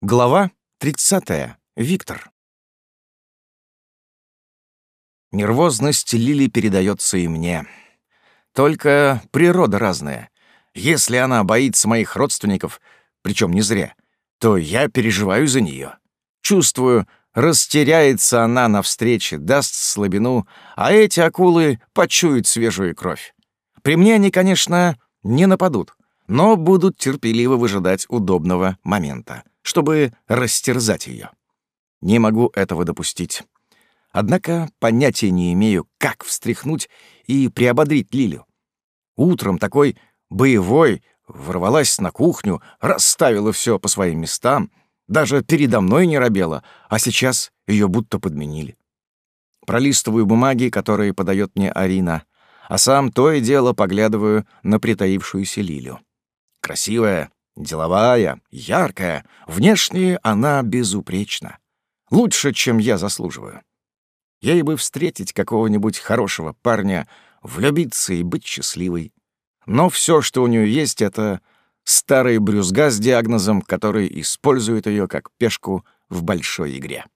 Глава 30. Виктор. Нервозность Лили передается и мне. Только природа разная. Если она боится моих родственников, причем не зря, то я переживаю за нее. Чувствую, растеряется она на встрече, даст слабину, а эти акулы почуют свежую кровь. При мне они, конечно, не нападут, но будут терпеливо выжидать удобного момента чтобы растерзать ее. Не могу этого допустить. Однако понятия не имею, как встряхнуть и приободрить Лилю. Утром такой боевой ворвалась на кухню, расставила все по своим местам, даже передо мной не робела, а сейчас ее будто подменили. Пролистываю бумаги, которые подает мне Арина, а сам то и дело поглядываю на притаившуюся Лилю. Красивая, Деловая, яркая, внешне она безупречна. Лучше, чем я заслуживаю. Ей бы встретить какого-нибудь хорошего парня, влюбиться и быть счастливой. Но все, что у нее есть, — это старый брюзга с диагнозом, который использует ее как пешку в большой игре.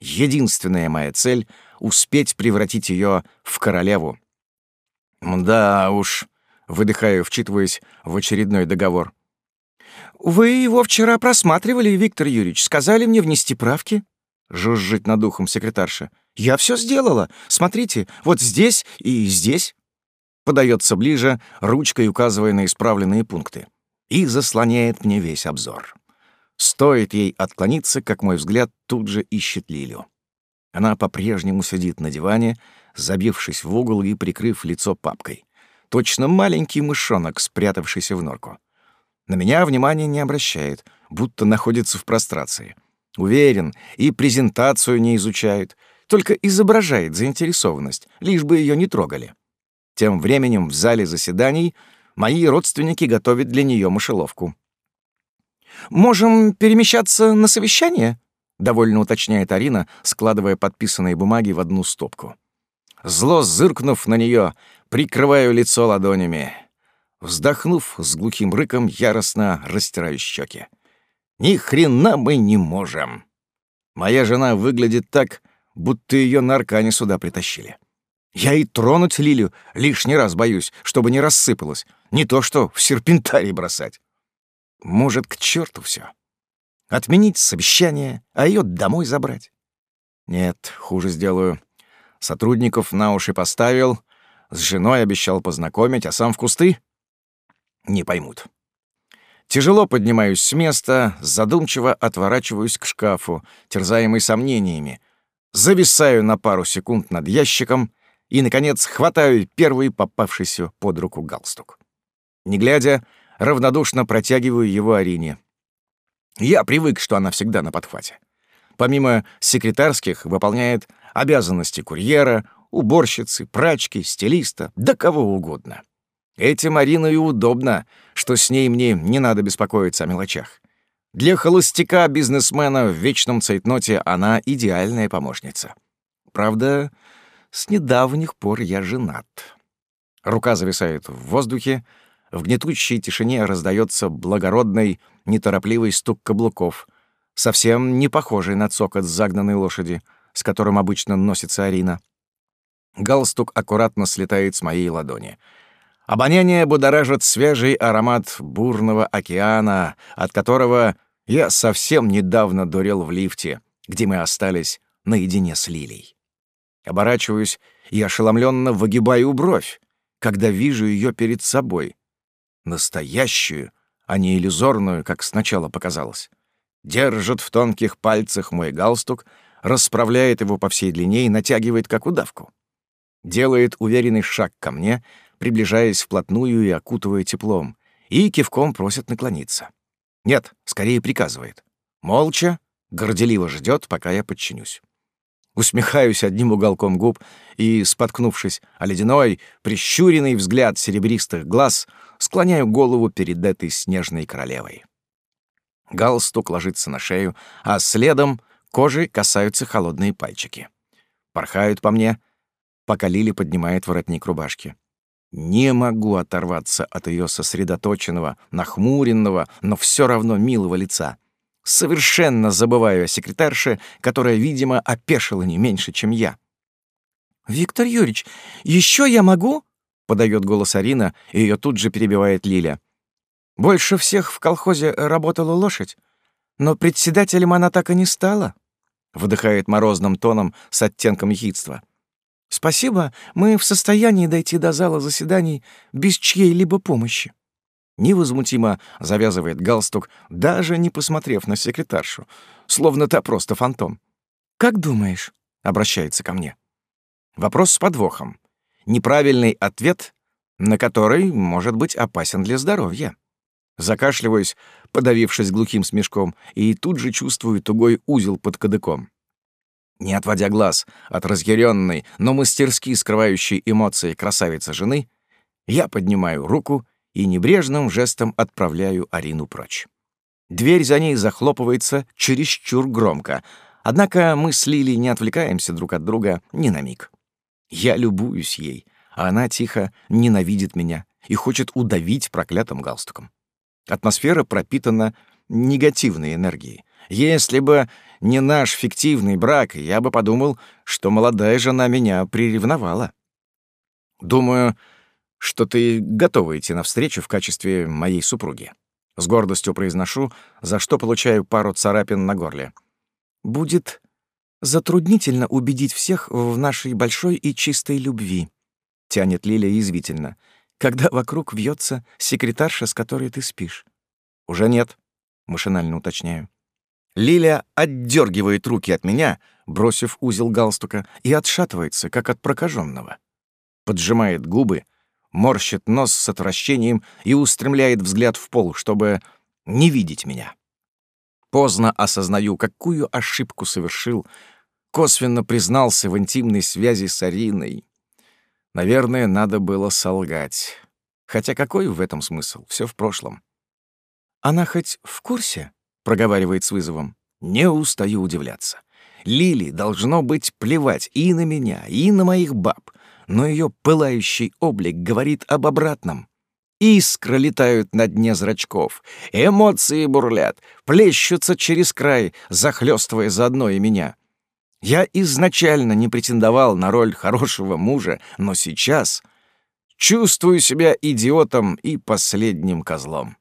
Единственная моя цель — успеть превратить ее в королеву. Да уж, выдыхаю, вчитываясь в очередной договор. «Вы его вчера просматривали, Виктор Юрьевич. Сказали мне внести правки?» — жужжит над ухом секретарша. «Я все сделала. Смотрите, вот здесь и здесь». Подается ближе, ручкой указывая на исправленные пункты. И заслоняет мне весь обзор. Стоит ей отклониться, как мой взгляд тут же ищет Лилю. Она по-прежнему сидит на диване, забившись в угол и прикрыв лицо папкой. Точно маленький мышонок, спрятавшийся в норку. На меня внимания не обращает, будто находится в прострации. Уверен, и презентацию не изучает, только изображает заинтересованность, лишь бы ее не трогали. Тем временем в зале заседаний мои родственники готовят для нее мышеловку. «Можем перемещаться на совещание?» — довольно уточняет Арина, складывая подписанные бумаги в одну стопку. Зло зыркнув на нее, прикрываю лицо ладонями. Вздохнув с глухим рыком, яростно растираю щеки. «Ни хрена мы не можем!» Моя жена выглядит так, будто ее на аркане сюда притащили. Я и тронуть Лилю лишний раз боюсь, чтобы не рассыпалась. Не то что в серпентарий бросать. Может, к черту все. Отменить совещание, а ее домой забрать? Нет, хуже сделаю. Сотрудников на уши поставил, с женой обещал познакомить, а сам в кусты? Не поймут. Тяжело поднимаюсь с места, задумчиво отворачиваюсь к шкафу, терзаемый сомнениями. Зависаю на пару секунд над ящиком и, наконец, хватаю первый попавшийся под руку галстук. Не глядя, равнодушно протягиваю его Арине. Я привык, что она всегда на подхвате. Помимо секретарских, выполняет обязанности курьера, уборщицы, прачки, стилиста, да кого угодно. Этим Марину и удобно, что с ней мне не надо беспокоиться о мелочах. Для холостяка-бизнесмена в вечном цейтноте она идеальная помощница. Правда, с недавних пор я женат. Рука зависает в воздухе, в гнетущей тишине раздается благородный, неторопливый стук каблуков, совсем не похожий на цокот загнанной лошади, с которым обычно носится Арина. Галстук аккуратно слетает с моей ладони — Обоняние будоражит свежий аромат бурного океана, от которого я совсем недавно дурел в лифте, где мы остались наедине с Лилей. Оборачиваюсь и ошеломленно выгибаю бровь, когда вижу ее перед собой. Настоящую, а не иллюзорную, как сначала показалось. Держит в тонких пальцах мой галстук, расправляет его по всей длине и натягивает, как удавку. Делает уверенный шаг ко мне — приближаясь вплотную и окутывая теплом, и кивком просит наклониться. Нет, скорее приказывает. Молча, горделиво ждет, пока я подчинюсь. Усмехаюсь одним уголком губ и, споткнувшись о ледяной, прищуренный взгляд серебристых глаз, склоняю голову перед этой снежной королевой. Галстук ложится на шею, а следом кожи касаются холодные пальчики. Порхают по мне, пока Лили поднимает воротник рубашки. Не могу оторваться от ее сосредоточенного, нахмуренного, но все равно милого лица. Совершенно забываю о секретарше, которая, видимо, опешила не меньше, чем я. «Виктор Юрьевич, еще я могу?» — подает голос Арина, и ее тут же перебивает Лиля. «Больше всех в колхозе работала лошадь, но председателем она так и не стала», — выдыхает морозным тоном с оттенком ехидства. «Спасибо, мы в состоянии дойти до зала заседаний без чьей-либо помощи». Невозмутимо завязывает галстук, даже не посмотрев на секретаршу, словно та просто фантом. «Как думаешь?» — обращается ко мне. Вопрос с подвохом. Неправильный ответ, на который может быть опасен для здоровья. Закашливаюсь, подавившись глухим смешком, и тут же чувствую тугой узел под кадыком. Не отводя глаз от разъяренной, но мастерски скрывающей эмоции красавицы жены, я поднимаю руку и небрежным жестом отправляю Арину прочь. Дверь за ней захлопывается чересчур громко, однако мы с Лили не отвлекаемся друг от друга ни на миг. Я любуюсь ей, а она тихо ненавидит меня и хочет удавить проклятым галстуком. Атмосфера пропитана негативной энергией. Если бы не наш фиктивный брак, я бы подумал, что молодая жена меня приревновала. Думаю, что ты готова идти навстречу в качестве моей супруги. С гордостью произношу, за что получаю пару царапин на горле. Будет Затруднительно убедить всех в нашей большой и чистой любви, тянет Лиля язвительно, когда вокруг вьется секретарша, с которой ты спишь. Уже нет, машинально уточняю. Лиля отдергивает руки от меня, бросив узел галстука, и отшатывается, как от прокаженного. Поджимает губы, морщит нос с отвращением и устремляет взгляд в пол, чтобы не видеть меня. Поздно осознаю, какую ошибку совершил, косвенно признался в интимной связи с Ариной. Наверное, надо было солгать. Хотя какой в этом смысл? Все в прошлом. «Она хоть в курсе?» — проговаривает с вызовом. Не устаю удивляться. Лили должно быть плевать и на меня, и на моих баб, но ее пылающий облик говорит об обратном. Искры летают на дне зрачков, эмоции бурлят, плещутся через край, захлестывая заодно и меня. Я изначально не претендовал на роль хорошего мужа, но сейчас чувствую себя идиотом и последним козлом.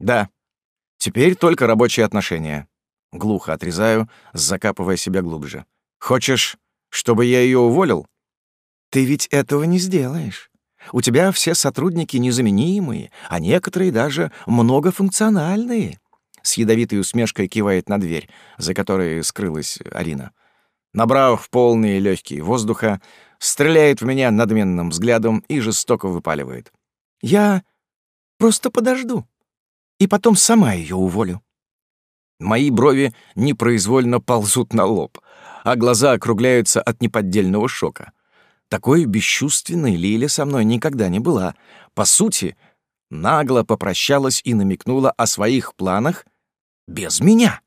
Да, теперь только рабочие отношения. Глухо отрезаю, закапывая себя глубже. Хочешь, чтобы я ее уволил? Ты ведь этого не сделаешь. У тебя все сотрудники незаменимые, а некоторые даже многофункциональные. С ядовитой усмешкой кивает на дверь, за которой скрылась Арина. Набрав полные легкие воздуха, стреляет в меня надменным взглядом и жестоко выпаливает. «Я просто подожду, и потом сама ее уволю». Мои брови непроизвольно ползут на лоб, а глаза округляются от неподдельного шока. Такой бесчувственной Лиля со мной никогда не была. По сути, нагло попрощалась и намекнула о своих планах без меня.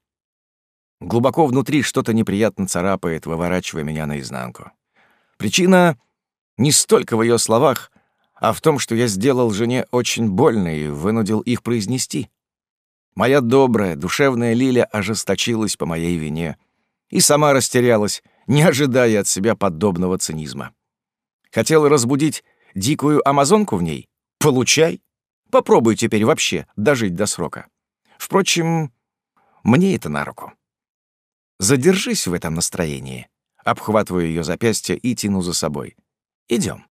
Глубоко внутри что-то неприятно царапает, выворачивая меня наизнанку. Причина не столько в ее словах, а в том, что я сделал жене очень больно и вынудил их произнести. Моя добрая, душевная Лиля ожесточилась по моей вине и сама растерялась, не ожидая от себя подобного цинизма. Хотел разбудить дикую амазонку в ней? Получай. Попробуй теперь вообще дожить до срока. Впрочем, мне это на руку. Задержись в этом настроении. Обхватываю ее запястье и тяну за собой. Идем.